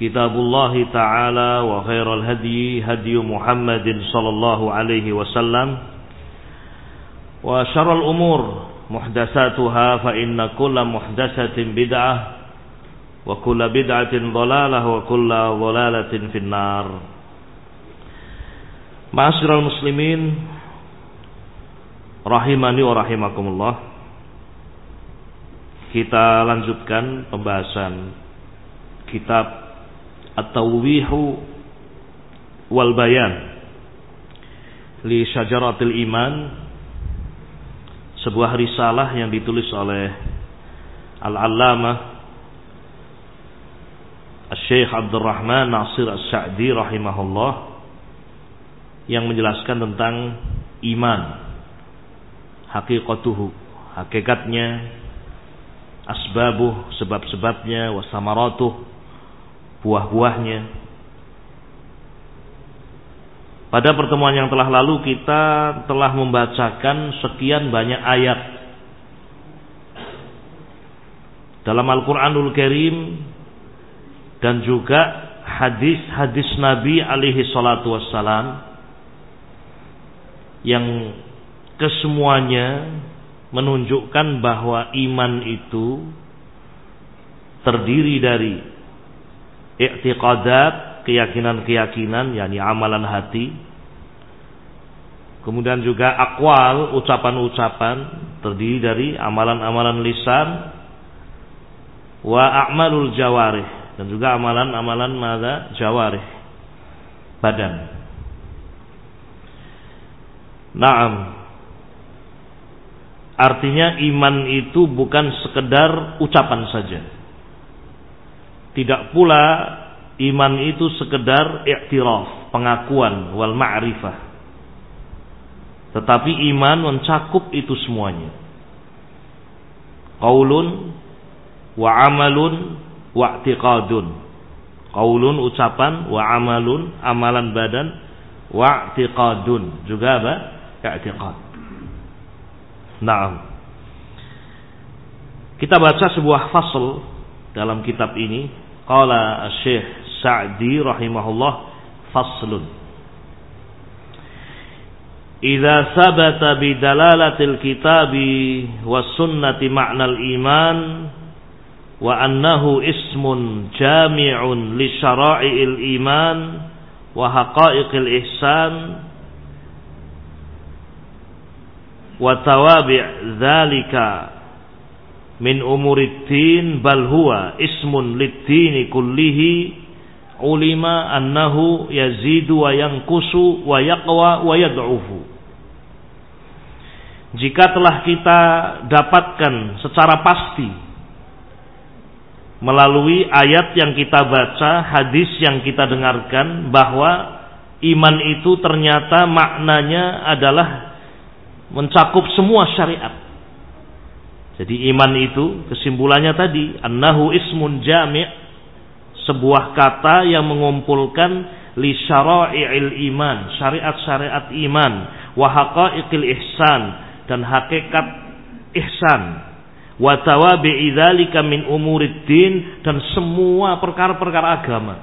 كتاب الله تعالى وخير الهدي هدي محمد صلى الله عليه وسلم وشر الأمور محدثاتها فإن كل محدثة بدعة وكل بدعة ضلالة وكل ضلالة في النار معاشر المسلمين rahimani wa rahimakumullah kita lanjutkan pembahasan kitab At-Tawwihu wal Bayan li Syajaratil Iman. Sebuah risalah yang ditulis oleh Al-Allamah Syekh Abdurrahman Nasir As-Sa'di rahimahullah yang menjelaskan tentang iman hakikatuhu hakikatnya asbabuh sebab-sebabnya wasamaratuh buah-buahnya. Pada pertemuan yang telah lalu kita telah membacakan sekian banyak ayat dalam Al-Qur'anul Karim dan juga hadis-hadis Nabi alaihi salatu wassalam yang kesemuanya menunjukkan bahwa iman itu terdiri dari i'tiqadat, keyakinan-keyakinan, yakni amalan hati. Kemudian juga akwal, ucapan-ucapan terdiri dari amalan-amalan lisan wa a'malul jawarih dan juga amalan-amalan mada jawarih badan. Naam. Artinya iman itu bukan sekedar ucapan saja tidak pula iman itu sekedar iktiraf, pengakuan wal ma'rifah. Tetapi iman mencakup itu semuanya. Qaulun wa amalun wa i'tiqadun. Qaulun ucapan wa amalun amalan badan wa i'tiqadun juga apa? I'tiqad. Naam. Kita baca sebuah fasal dalam kitab ini qala Syekh Sa'di rahimahullah faslun Idza sabata bi dalalatil kitabi was sunnati ma'nal iman wa annahu ismun jami'un li syara'i'il iman wa haqa'iqil ihsan wa tawabi' dzalika min umuriddin bal huwa ismun lid-dini kullihi ulima annahu yazidu wa yanqusu wa yaqwa wa yad'ufu jika telah kita dapatkan secara pasti melalui ayat yang kita baca, hadis yang kita dengarkan bahwa iman itu ternyata maknanya adalah mencakup semua syariat. Jadi iman itu kesimpulannya tadi annahu ismun jami' sebuah kata yang mengumpulkan li syara'i'il iman, syariat-syariat iman, wa haqa'iqil ihsan dan hakikat ihsan wa tawabi'i dzalika min umurid din dan semua perkara-perkara agama.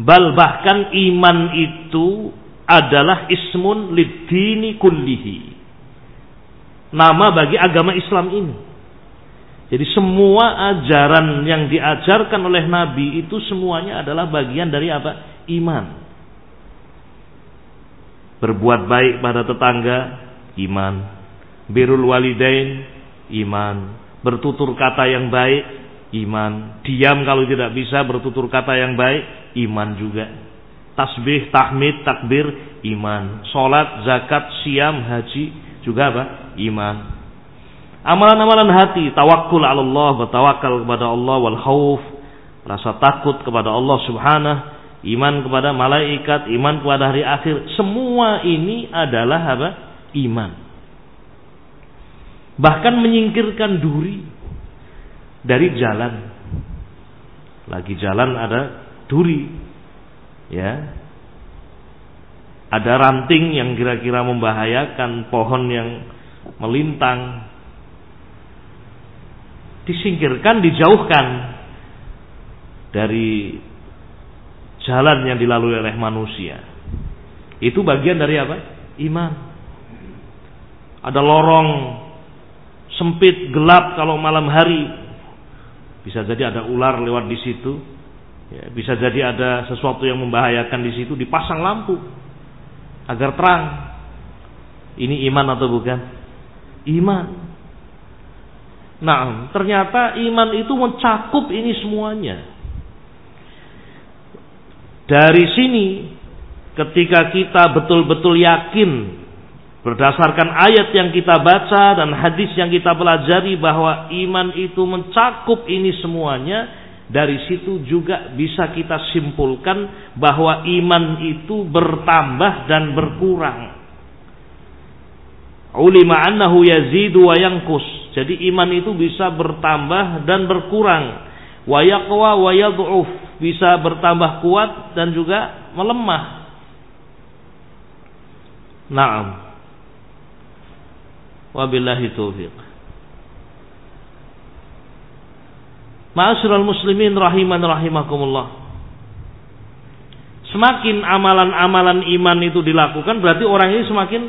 Bal bahkan iman itu adalah ismun lid-dini kullihi. Nama bagi agama Islam ini. Jadi semua ajaran yang diajarkan oleh Nabi itu semuanya adalah bagian dari apa? Iman. Berbuat baik pada tetangga, iman. Birul walidain, iman. Bertutur kata yang baik, iman. Diam kalau tidak bisa bertutur kata yang baik, iman juga. Tasbih, tahmid, takbir, iman. Salat, zakat, siam, haji, juga apa? Iman. Amalan-amalan hati, tawakul ala Allah, bertawakal kepada Allah wal khauf, rasa takut kepada Allah Subhanahu, iman kepada malaikat, iman kepada hari akhir, semua ini adalah apa? Iman. Bahkan menyingkirkan duri dari jalan. Lagi jalan ada duri. Ya. Ada ranting yang kira-kira membahayakan, pohon yang melintang, disingkirkan, dijauhkan dari jalan yang dilalui oleh manusia. Itu bagian dari apa? Iman. Ada lorong sempit, gelap kalau malam hari. Bisa jadi ada ular lewat di situ. Ya, bisa jadi ada sesuatu yang membahayakan di situ, dipasang lampu agar terang. Ini iman atau bukan? Iman. Nah, ternyata iman itu mencakup ini semuanya. Dari sini, ketika kita betul-betul yakin berdasarkan ayat yang kita baca dan hadis yang kita pelajari bahwa iman itu mencakup ini semuanya, dari situ juga bisa kita simpulkan bahwa iman itu bertambah dan berkurang. Ulima annahu yazidu wa yankus jadi iman itu bisa bertambah dan berkurang. Wa yaqwa wa yad'uf, bisa bertambah kuat dan juga melemah. Naam. Wabillahi taufiq. Ma'asyiral muslimin rahiman rahimakumullah. Semakin amalan-amalan iman itu dilakukan berarti orang ini semakin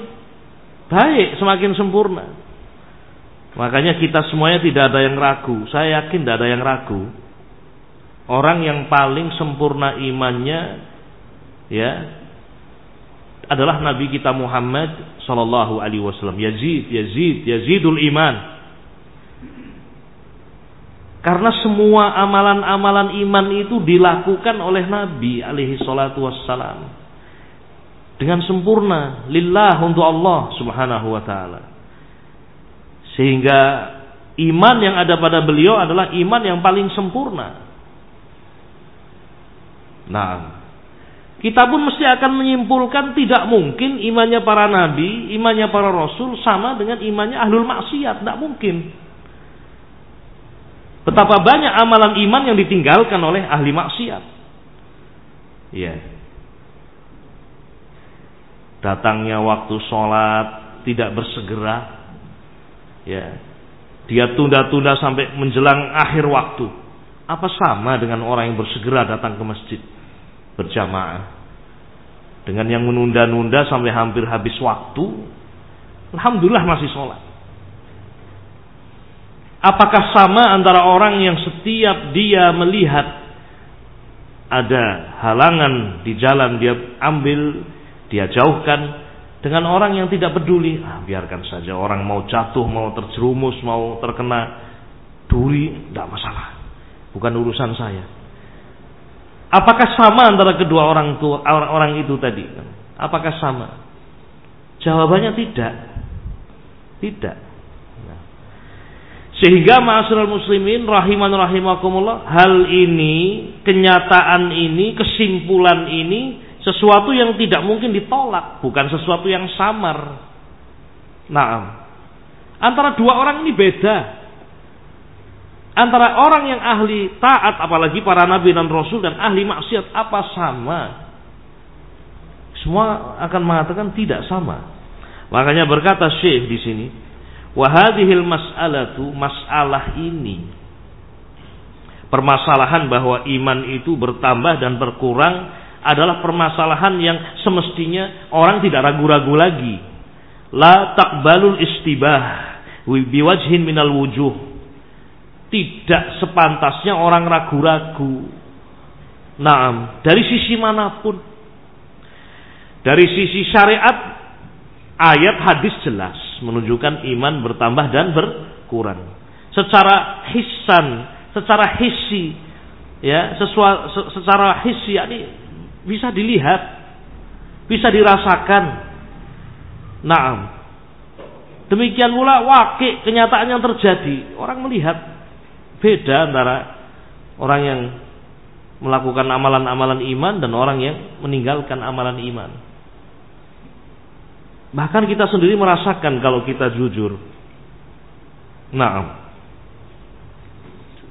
baik, semakin sempurna. Makanya kita semuanya tidak ada yang ragu. Saya yakin tidak ada yang ragu. Orang yang paling sempurna imannya ya adalah Nabi kita Muhammad Sallallahu Alaihi Wasallam. Yazid, Yazid, Yazidul iman. Karena semua amalan-amalan iman itu dilakukan oleh Nabi alaihi salatu wassalam. Dengan sempurna. Lillah untuk Allah subhanahu wa ta'ala. Sehingga iman yang ada pada beliau adalah iman yang paling sempurna. Nah, kita pun mesti akan menyimpulkan tidak mungkin imannya para nabi, imannya para rasul sama dengan imannya ahlul maksiat, tidak mungkin. Betapa banyak amalan iman yang ditinggalkan oleh ahli maksiat. Ya. Datangnya waktu sholat tidak bersegera, ya dia tunda-tunda sampai menjelang akhir waktu. Apa sama dengan orang yang bersegera datang ke masjid? Berjamaah. Dengan yang menunda-nunda sampai hampir habis waktu alhamdulillah masih sholat apakah sama antara orang yang setiap dia melihat ada halangan di jalan dia ambil dia jauhkan dengan orang yang tidak peduli, ah, biarkan saja orang mau jatuh, mau terjerumus, mau terkena duri, tidak masalah. Bukan urusan saya. Apakah sama antara kedua orang tua orang, orang itu tadi? Apakah sama? Jawabannya tidak. Tidak. Sehingga ma'asyiral muslimin rahiman rahimakumullah, hal ini, kenyataan ini, kesimpulan ini sesuatu yang tidak mungkin ditolak, bukan sesuatu yang samar. Nah, antara dua orang ini beda antara orang yang ahli taat apalagi para nabi dan rasul dan ahli maksiat apa sama? Semua akan mengatakan tidak sama. Makanya berkata Syekh di sini, wahadihil mas'alatu masalah ini permasalahan bahwa iman itu bertambah dan berkurang adalah permasalahan yang semestinya orang tidak ragu-ragu lagi. La takbalul istibah biwajhin minal wujuh tidak sepantasnya orang ragu-ragu. Nah, dari sisi mana pun. Dari sisi syariat, ayat hadis jelas menunjukkan iman bertambah dan berkurang. Secara hisan, secara hisi, ya, sesuai, secara hisi, ini bisa dilihat, bisa dirasakan. Nah, demikian pula wakil kenyataan yang terjadi. Orang melihat Beda antara orang yang melakukan amalan-amalan iman dan orang yang meninggalkan amalan iman. Bahkan kita sendiri merasakan kalau kita jujur. Nah,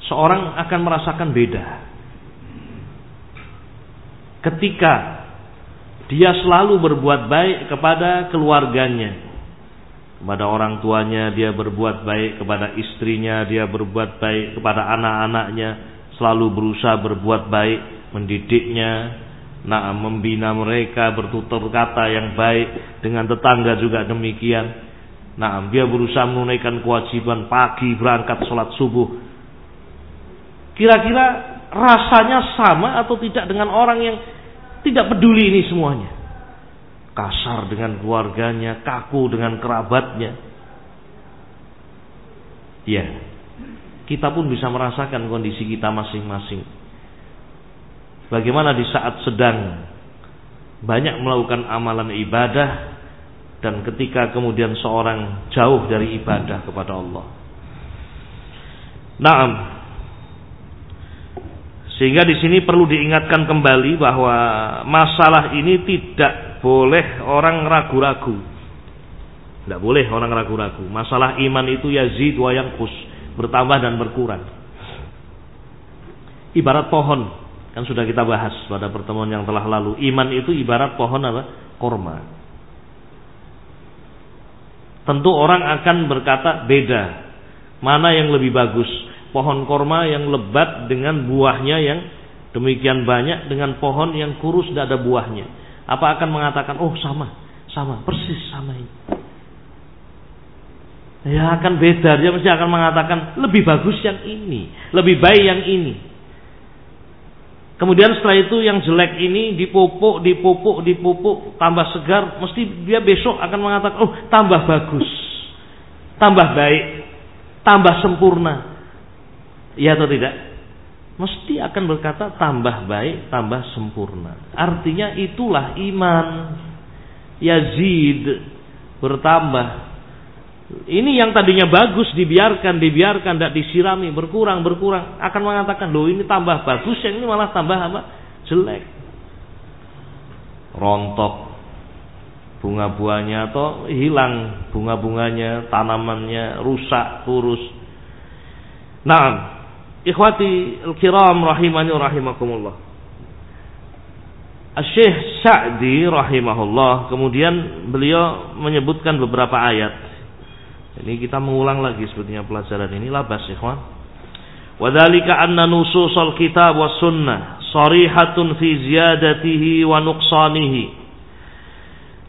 seorang akan merasakan beda. Ketika dia selalu berbuat baik kepada keluarganya, kepada orang tuanya, dia berbuat baik kepada istrinya, dia berbuat baik kepada anak-anaknya, selalu berusaha berbuat baik, mendidiknya, nah membina mereka bertutur kata yang baik dengan tetangga juga demikian. Nah, dia berusaha menunaikan kewajiban pagi berangkat sholat subuh. Kira-kira rasanya sama atau tidak dengan orang yang tidak peduli ini semuanya? kasar dengan keluarganya, kaku dengan kerabatnya. Ya, kita pun bisa merasakan kondisi kita masing-masing. Bagaimana di saat sedang banyak melakukan amalan ibadah dan ketika kemudian seorang jauh dari ibadah kepada Allah. Naam. Sehingga di sini perlu diingatkan kembali bahwa masalah ini tidak boleh orang ragu-ragu. Tidak boleh orang ragu-ragu. Masalah iman itu yazid wa kus bertambah dan berkurang. Ibarat pohon, kan sudah kita bahas pada pertemuan yang telah lalu. Iman itu ibarat pohon apa? Korma. Tentu orang akan berkata beda. Mana yang lebih bagus? Pohon korma yang lebat dengan buahnya yang demikian banyak dengan pohon yang kurus tidak ada buahnya apa akan mengatakan, oh sama, sama, persis sama ini. Ya akan beda, dia mesti akan mengatakan lebih bagus yang ini, lebih baik yang ini. Kemudian setelah itu yang jelek ini dipupuk, dipupuk, dipupuk, tambah segar, mesti dia besok akan mengatakan, oh tambah bagus, tambah baik, tambah sempurna. Iya atau tidak? mesti akan berkata tambah baik, tambah sempurna. Artinya itulah iman. Yazid bertambah. Ini yang tadinya bagus dibiarkan, dibiarkan, tidak disirami, berkurang, berkurang. Akan mengatakan, loh ini tambah bagus, yang ini malah tambah apa? Jelek. Rontok bunga buahnya atau hilang bunga-bunganya, tanamannya rusak, kurus. Nah, Ikhwati al-kiram rahimani rahimakumullah. Syekh Sa'di rahimahullah kemudian beliau menyebutkan beberapa ayat. Ini kita mengulang lagi sebetulnya pelajaran ini labas ikhwan. Wadhalika anna nususal kitab was sunnah sarihatun fi ziyadatihi wa nuqsanihi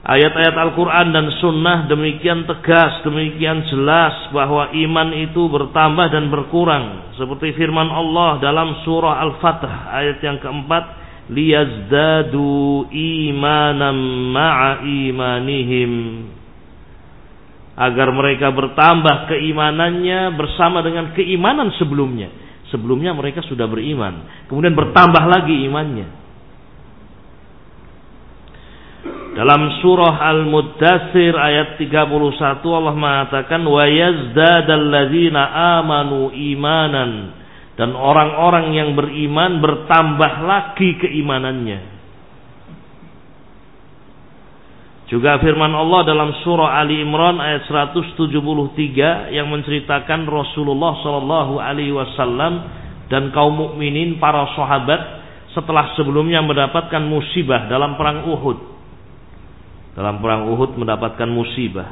Ayat-ayat Al-Quran dan Sunnah demikian tegas, demikian jelas bahwa iman itu bertambah dan berkurang. Seperti firman Allah dalam surah Al-Fatih ayat yang keempat, liyazdadu imanam ma'a imanihim. Agar mereka bertambah keimanannya bersama dengan keimanan sebelumnya. Sebelumnya mereka sudah beriman, kemudian bertambah lagi imannya. Dalam surah Al-Muddatsir ayat 31 Allah mengatakan wa yazdadalladzina amanu imanan dan orang-orang yang beriman bertambah lagi keimanannya. Juga firman Allah dalam surah Ali Imran ayat 173 yang menceritakan Rasulullah Shallallahu alaihi wasallam dan kaum mukminin para sahabat setelah sebelumnya mendapatkan musibah dalam perang Uhud dalam perang Uhud mendapatkan musibah.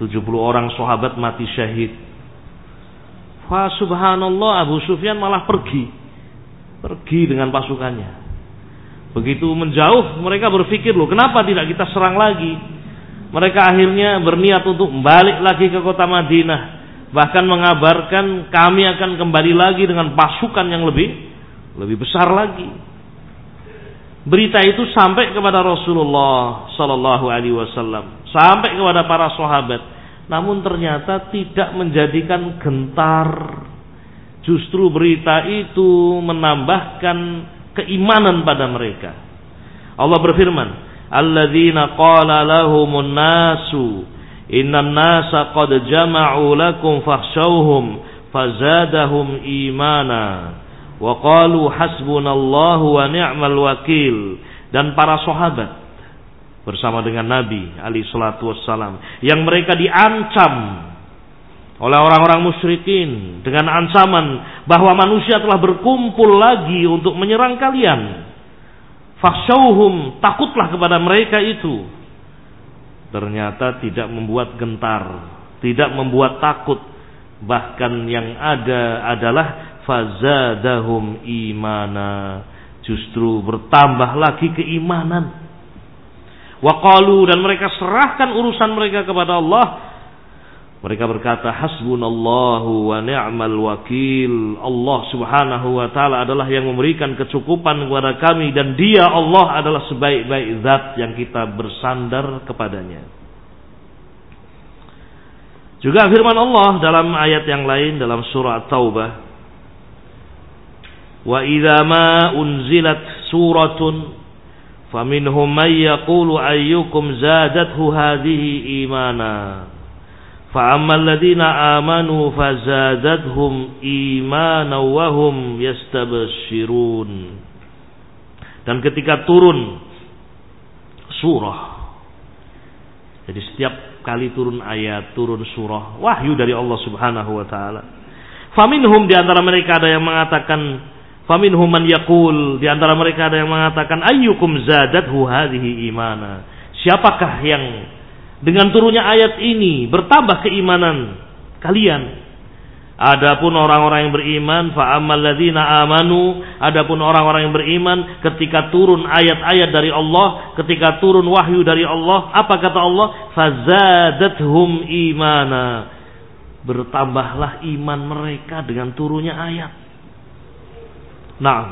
70 orang sahabat mati syahid. Fa subhanallah Abu Sufyan malah pergi. Pergi dengan pasukannya. Begitu menjauh mereka berpikir loh kenapa tidak kita serang lagi. Mereka akhirnya berniat untuk balik lagi ke kota Madinah. Bahkan mengabarkan kami akan kembali lagi dengan pasukan yang lebih lebih besar lagi berita itu sampai kepada Rasulullah Sallallahu Alaihi Wasallam, sampai kepada para sahabat. Namun ternyata tidak menjadikan gentar. Justru berita itu menambahkan keimanan pada mereka. Allah berfirman, "Alladzina qala lahumun nasu innan nasa qad jama'u lakum fakhshawhum fazadahum imana." wa qalu hasbunallahu wa ni'mal wakil dan para sahabat bersama dengan Nabi ali salatu wassalam yang mereka diancam oleh orang-orang musyrikin dengan ancaman bahwa manusia telah berkumpul lagi untuk menyerang kalian. Fakhshawhum, takutlah kepada mereka itu. Ternyata tidak membuat gentar, tidak membuat takut, bahkan yang ada adalah fazadahum imana justru bertambah lagi keimanan waqalu dan mereka serahkan urusan mereka kepada Allah mereka berkata, Hasbunallahu wa ni'mal wakil. Allah subhanahu wa ta'ala adalah yang memberikan kecukupan kepada kami. Dan dia Allah adalah sebaik-baik zat yang kita bersandar kepadanya. Juga firman Allah dalam ayat yang lain dalam surah Taubah. Wa idza ma unzilat suratun faminhum may yaqulu ayyukum zadathu hadhihi imana. فأما الذين آمنوا فزادتهم إيمانا وهم يستبشرون dan ketika turun surah jadi setiap kali turun ayat turun surah wahyu dari Allah Subhanahu wa taala faminhum di antara mereka ada yang mengatakan Faminhum man yaqul di antara mereka ada yang mengatakan ayyukum zadathu hadhihi imana. Siapakah yang dengan turunnya ayat ini bertambah keimanan kalian? Adapun orang-orang yang beriman, fa ammal ladzina amanu, adapun orang-orang yang beriman ketika turun ayat-ayat dari Allah, ketika turun wahyu dari Allah, apa kata Allah? Fazadathum imana. Bertambahlah iman mereka dengan turunnya ayat. Nah,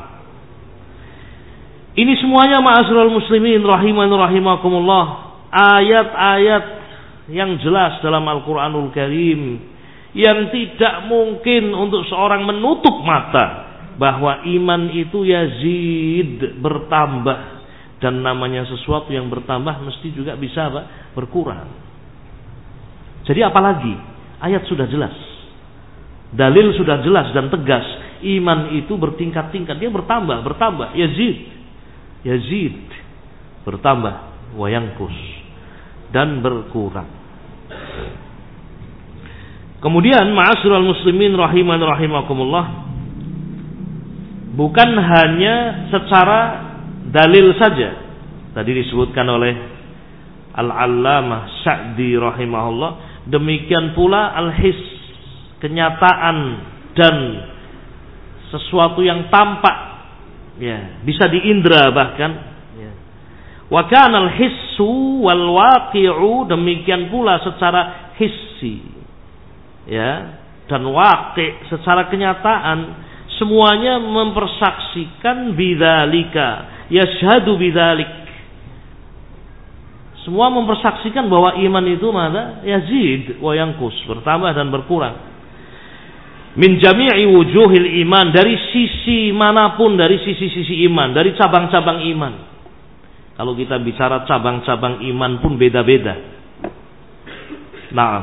ini semuanya ma'asyiral muslimin rahiman rahimakumullah. Ayat-ayat yang jelas dalam Al-Qur'anul Karim yang tidak mungkin untuk seorang menutup mata bahwa iman itu yazid bertambah dan namanya sesuatu yang bertambah mesti juga bisa apa? berkurang. Jadi apalagi ayat sudah jelas. Dalil sudah jelas dan tegas iman itu bertingkat-tingkat, dia bertambah, bertambah, yazid. Yazid bertambah wayangkus dan berkurang. Kemudian ma'asyiral muslimin rahiman rahimakumullah bukan hanya secara dalil saja. Tadi disebutkan oleh Al-Allamah Sa'di rahimahullah, demikian pula al-his kenyataan dan sesuatu yang tampak ya bisa diindra bahkan. Wa kana hissu wal waqi'u demikian pula secara hissi. Ya dan waqi secara kenyataan semuanya mempersaksikan bidzalika yashhadu bidzalik. Semua mempersaksikan bahwa iman itu mana? Yazid wa yanqus bertambah dan berkurang. Min jami'i wujuhil iman dari sisi mana pun dari sisi-sisi iman dari cabang-cabang iman Kalau kita bicara cabang-cabang iman pun beda-beda. Nah,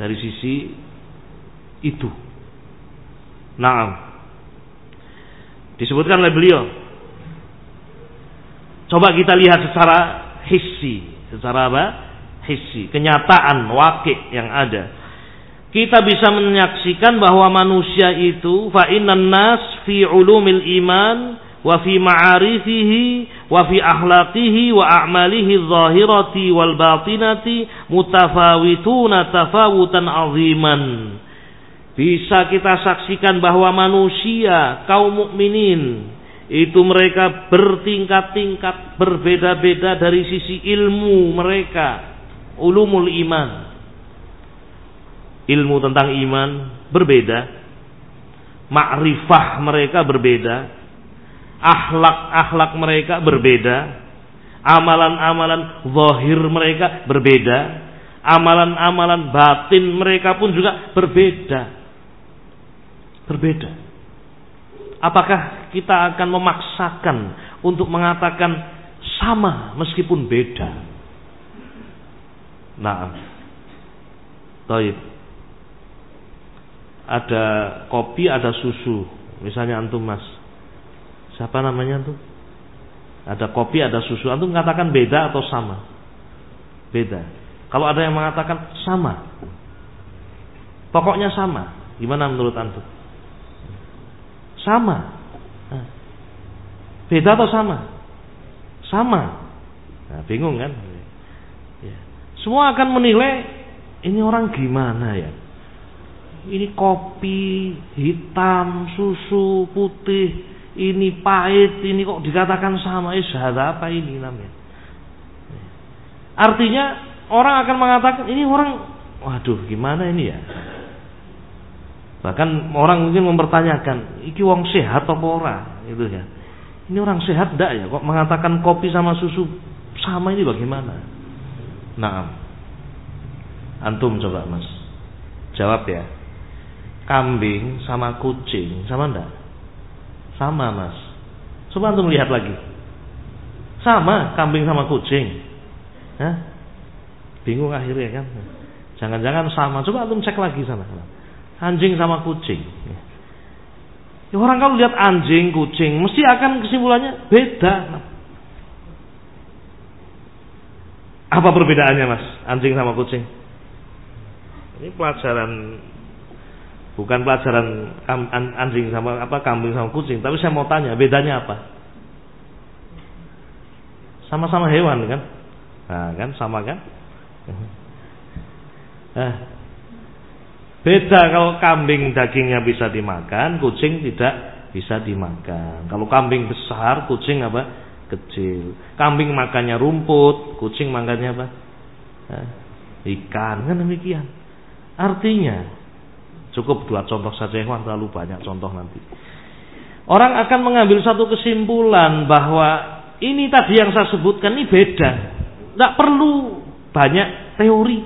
dari sisi itu. Nah, disebutkan oleh beliau. Coba kita lihat secara hissi, secara apa? Hissi, kenyataan wakil yang ada. Kita bisa menyaksikan bahwa manusia itu fa nas fi ulumil iman wa fi ma'arifihi wa fi akhlaqihi wa a'malihi zahirati wal batinati mutafawituna tafawutan aziman. Bisa kita saksikan bahwa manusia kaum mukminin itu mereka bertingkat-tingkat berbeda-beda dari sisi ilmu mereka. Ulumul iman. Ilmu tentang iman berbeda. Makrifah mereka berbeda akhlak-akhlak mereka berbeda, amalan-amalan zahir mereka berbeda, amalan-amalan batin mereka pun juga berbeda. Berbeda. Apakah kita akan memaksakan untuk mengatakan sama meskipun beda? Nah, Taib. Ada kopi, ada susu. Misalnya antum mas, Siapa namanya tuh? Ada kopi, ada susu. Antum mengatakan beda atau sama? Beda. Kalau ada yang mengatakan sama. Pokoknya sama. Gimana menurut antum? Sama. Beda atau sama? Sama. Nah, bingung kan? Ya. Semua akan menilai ini orang gimana ya? Ini kopi hitam, susu putih, ini pahit, ini kok dikatakan sama, eh apa ini namanya? Artinya orang akan mengatakan ini orang, waduh gimana ini ya? Bahkan orang mungkin mempertanyakan, iki wong sehat apa ora? Itu ya. Ini orang sehat enggak ya? Kok mengatakan kopi sama susu sama ini bagaimana? Nah, antum coba mas, jawab ya. Kambing sama kucing sama enggak? Sama mas. Coba antum lihat lagi. Sama kambing sama kucing. Hah? Bingung akhirnya kan. Jangan-jangan sama. Coba antum cek lagi sana. Anjing sama kucing. Ya, orang kalau lihat anjing, kucing, mesti akan kesimpulannya beda. Apa perbedaannya mas? Anjing sama kucing? Ini pelajaran Bukan pelajaran anjing sama apa kambing sama kucing, tapi saya mau tanya bedanya apa? Sama-sama hewan kan? Nah, kan sama kan? Nah, beda kalau kambing dagingnya bisa dimakan, kucing tidak bisa dimakan. Kalau kambing besar, kucing apa? Kecil. Kambing makannya rumput, kucing makannya apa? Nah, ikan kan demikian. Artinya Cukup dua contoh saja yang terlalu banyak contoh nanti. Orang akan mengambil satu kesimpulan bahwa ini tadi yang saya sebutkan ini beda. Tidak perlu banyak teori.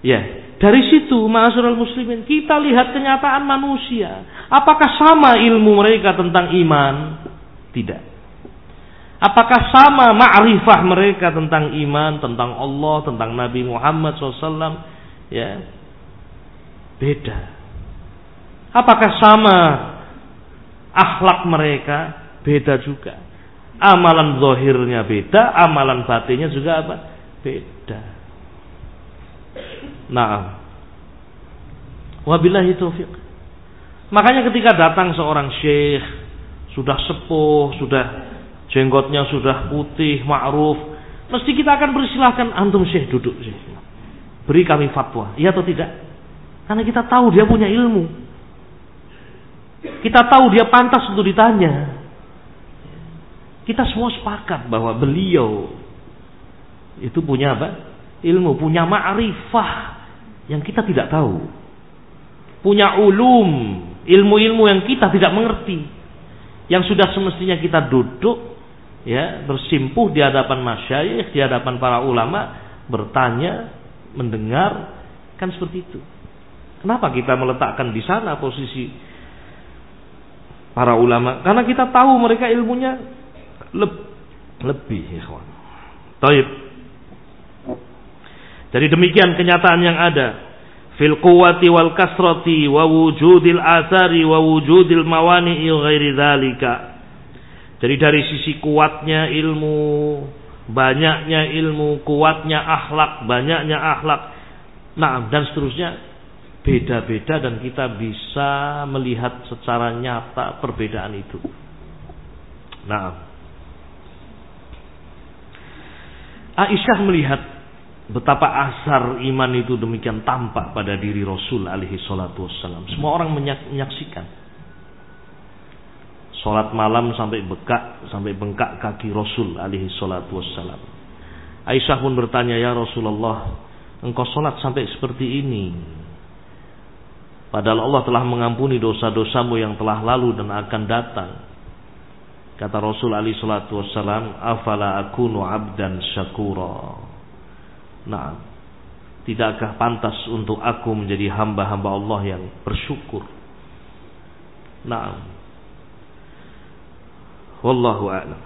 Ya, dari situ ma'asyiral muslimin kita lihat kenyataan manusia. Apakah sama ilmu mereka tentang iman? Tidak. Apakah sama ma'rifah mereka tentang iman, tentang Allah, tentang Nabi Muhammad SAW? Ya beda. Apakah sama akhlak mereka? Beda juga. Amalan zahirnya beda, amalan batinnya juga apa? Beda. Nah, wabillahi taufiq. Makanya ketika datang seorang syekh sudah sepuh, sudah jenggotnya sudah putih, ma'ruf, mesti kita akan persilahkan antum syekh duduk syekh. Beri kami fatwa. Iya atau tidak? Karena kita tahu dia punya ilmu. Kita tahu dia pantas untuk ditanya. Kita semua sepakat bahwa beliau itu punya apa? Ilmu, punya ma'rifah yang kita tidak tahu. Punya ulum, ilmu-ilmu yang kita tidak mengerti. Yang sudah semestinya kita duduk ya, bersimpuh di hadapan masyayikh, di hadapan para ulama, bertanya, mendengar kan seperti itu. Kenapa kita meletakkan di sana posisi para ulama karena kita tahu mereka ilmunya le lebih ikhwan. Taib. Jadi demikian kenyataan yang ada fil quwwati wal kasrati wa wujudil athari wa wujudil mawani'i ghairi dzalika. Jadi dari sisi kuatnya ilmu, banyaknya ilmu, kuatnya akhlak, banyaknya akhlak. Nah, dan seterusnya beda-beda dan kita bisa melihat secara nyata perbedaan itu. Nah, Aisyah melihat betapa asar iman itu demikian tampak pada diri Rasul alaihi salatu wassalam. Semua orang menyaksikan. Salat malam sampai bekak, sampai bengkak kaki Rasul alaihi salatu wassalam. Aisyah pun bertanya, "Ya Rasulullah, engkau salat sampai seperti ini?" Padahal Allah telah mengampuni dosa-dosamu yang telah lalu dan akan datang. Kata Rasul Ali Shallallahu Wasallam, "Afala akunu abdan syakura." Nah, tidakkah pantas untuk aku menjadi hamba-hamba Allah yang bersyukur? Nah, wallahu a'lam.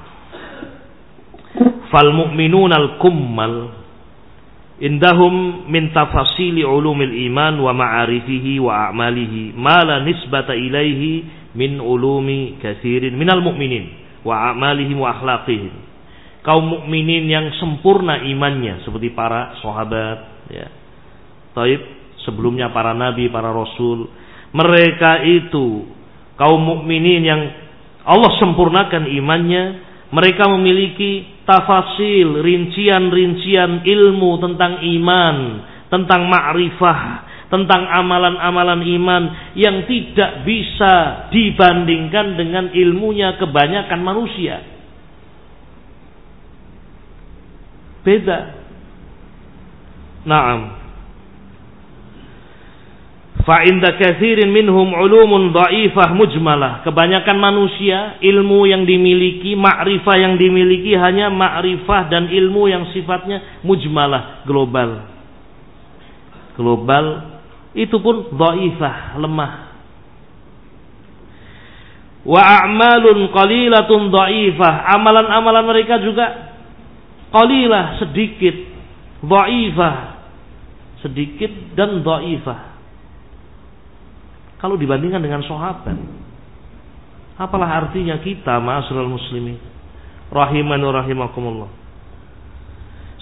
Fal mu'minun al-kummal indahum min tafasili ulumil iman wa ma'arifihi wa a'malihi ma la nisbata ilaihi min ulumi kathirin minal mu'minin wa a'malihim wa akhlaqihim kaum mukminin yang sempurna imannya seperti para sahabat ya taib sebelumnya para nabi para rasul mereka itu kaum mukminin yang Allah sempurnakan imannya mereka memiliki tafasil, rincian-rincian ilmu tentang iman, tentang ma'rifah, tentang amalan-amalan iman yang tidak bisa dibandingkan dengan ilmunya kebanyakan manusia. Beda. Naam. Fa'inda kathirin minhum ulumun da'ifah mujmalah. Kebanyakan manusia, ilmu yang dimiliki, ma'rifah yang dimiliki hanya ma'rifah dan ilmu yang sifatnya mujmalah, global. Global, itu pun da'ifah, lemah. Wa a'malun qalilatun da'ifah. Amalan-amalan mereka juga qalilah, sedikit. Da'ifah. Sedikit dan da'ifah kalau dibandingkan dengan sahabat. Apalah artinya kita ma'asyiral muslimin rahimanu rahimakumullah.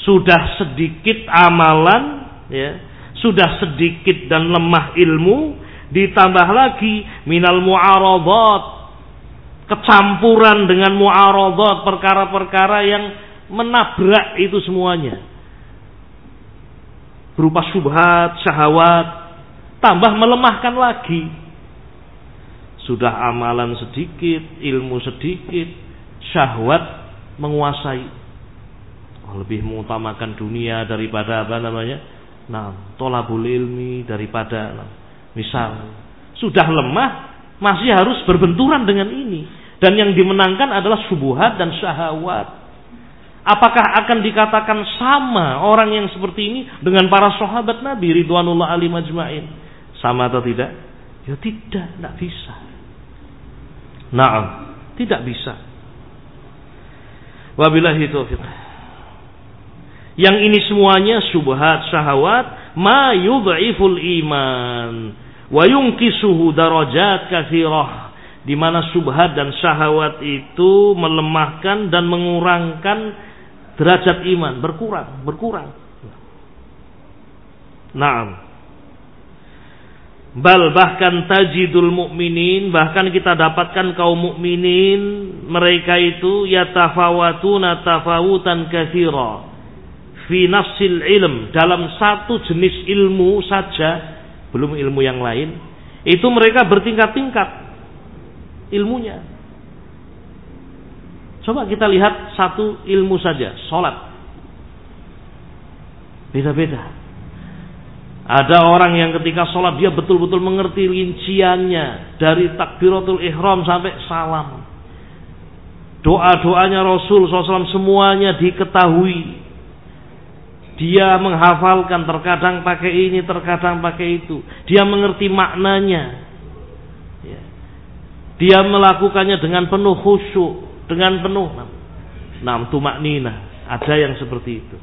Sudah sedikit amalan ya, sudah sedikit dan lemah ilmu ditambah lagi minal mu'aradat kecampuran dengan mu'aradat perkara-perkara yang menabrak itu semuanya berupa syubhat, syahwat, tambah melemahkan lagi. Sudah amalan sedikit, ilmu sedikit, syahwat menguasai. Oh, lebih mengutamakan dunia daripada apa namanya? Nah, tolabul ilmi daripada nah, misal sudah lemah masih harus berbenturan dengan ini dan yang dimenangkan adalah subuhat dan syahwat. Apakah akan dikatakan sama orang yang seperti ini dengan para sahabat Nabi Ridwanullah Ali Majma'in? Sama atau tidak? Ya tidak, tidak bisa. Naam, tidak bisa. Wabillahi taufiq. Yang ini semuanya subhat syahwat ma yudhiful iman wa yungkisuhu darajat kathirah di mana subhat dan syahwat itu melemahkan dan mengurangkan derajat iman berkurang berkurang. Naam. Bal bahkan tajidul mukminin bahkan kita dapatkan kaum mukminin mereka itu yatafawatuna tafawutan katsira fi nafsil ilm dalam satu jenis ilmu saja belum ilmu yang lain itu mereka bertingkat-tingkat ilmunya. Coba kita lihat satu ilmu saja salat beda-beda ada orang yang ketika sholat dia betul-betul mengerti rinciannya dari takbiratul ihram sampai salam. Doa-doanya Rasul SAW semuanya diketahui. Dia menghafalkan terkadang pakai ini, terkadang pakai itu. Dia mengerti maknanya. Ya. Dia melakukannya dengan penuh khusyuk, dengan penuh nam tumak nina. Ada yang seperti itu.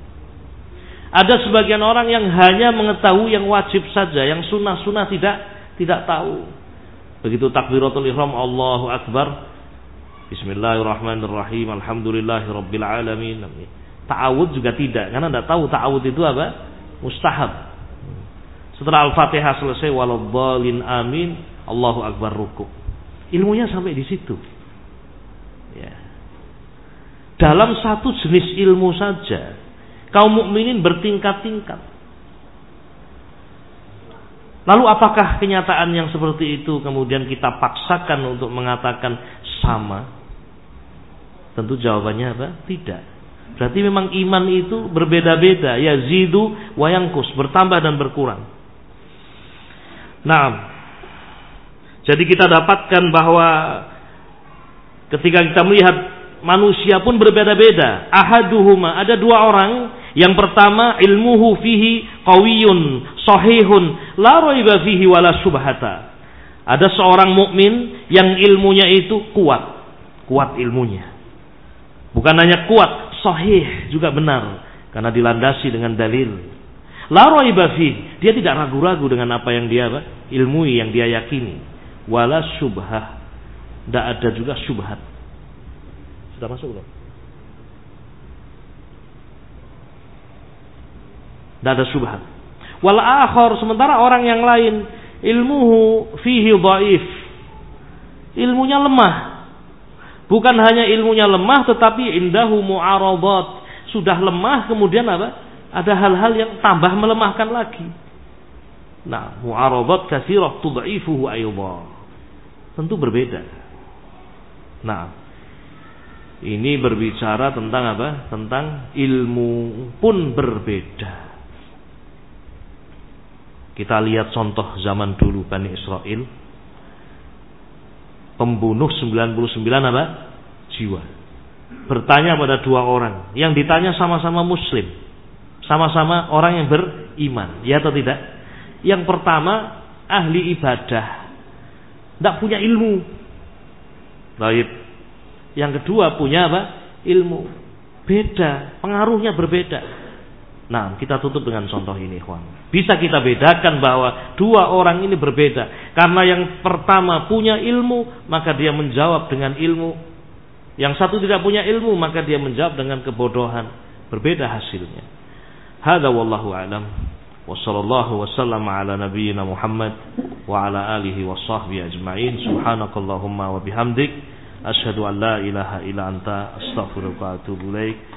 Ada sebagian orang yang hanya mengetahui yang wajib saja, yang sunnah-sunnah tidak tidak tahu. Begitu takbiratul ihram Allahu akbar. Bismillahirrahmanirrahim. Alhamdulillahirabbil alamin. Ta'awud juga tidak karena tidak tahu ta'awud itu apa? Mustahab. Setelah Al-Fatihah selesai waladhdallin amin, Allahu akbar ruku. Ilmunya sampai di situ. Ya. Dalam satu jenis ilmu saja, kaum mukminin bertingkat-tingkat. Lalu apakah kenyataan yang seperti itu kemudian kita paksakan untuk mengatakan sama? Tentu jawabannya apa? Tidak. Berarti memang iman itu berbeda-beda. Ya zidu wayangkus. Bertambah dan berkurang. Nah. Jadi kita dapatkan bahwa ketika kita melihat manusia pun berbeda-beda. Ahaduhuma. Ada dua orang yang pertama ilmuhu fihi qawiyun sahihun la raiba fihi wala subhata. Ada seorang mukmin yang ilmunya itu kuat, kuat ilmunya. Bukan hanya kuat, sahih juga benar karena dilandasi dengan dalil. La raiba fihi, dia tidak ragu-ragu dengan apa yang dia ilmui, yang dia yakini. Wala subhah. Tidak ada juga subhat. Sudah masuk belum? Tidak ada subhat. Wal akhar sementara orang yang lain ilmuhu fihi dhaif. Ilmunya lemah. Bukan hanya ilmunya lemah tetapi indahu mu'aradat. Sudah lemah kemudian apa? Ada hal-hal yang tambah melemahkan lagi. Nah, mu'aradat katsirah tud'ifuhu aydha. Tentu berbeda. Nah, ini berbicara tentang apa? Tentang ilmu pun berbeda. Kita lihat contoh zaman dulu Bani Israel. Pembunuh 99 apa? Jiwa. Bertanya pada dua orang. Yang ditanya sama-sama muslim. Sama-sama orang yang beriman. Ya atau tidak? Yang pertama ahli ibadah. Tidak punya ilmu. Baik. Yang kedua punya apa? Ilmu. Beda. Pengaruhnya berbeda. Nah, kita tutup dengan contoh ini, Juan. Bisa kita bedakan bahwa dua orang ini berbeda. Karena yang pertama punya ilmu, maka dia menjawab dengan ilmu. Yang satu tidak punya ilmu, maka dia menjawab dengan kebodohan. Berbeda hasilnya. Hada wallahu alam. Wassallallahu wasallam ala nabiyyina Muhammad wa ala alihi wa sahbihi ajma'in. Subhanakallahumma wa bihamdik. Ashhadu an la ilaha illa anta astaghfiruka wa atubu ilaik.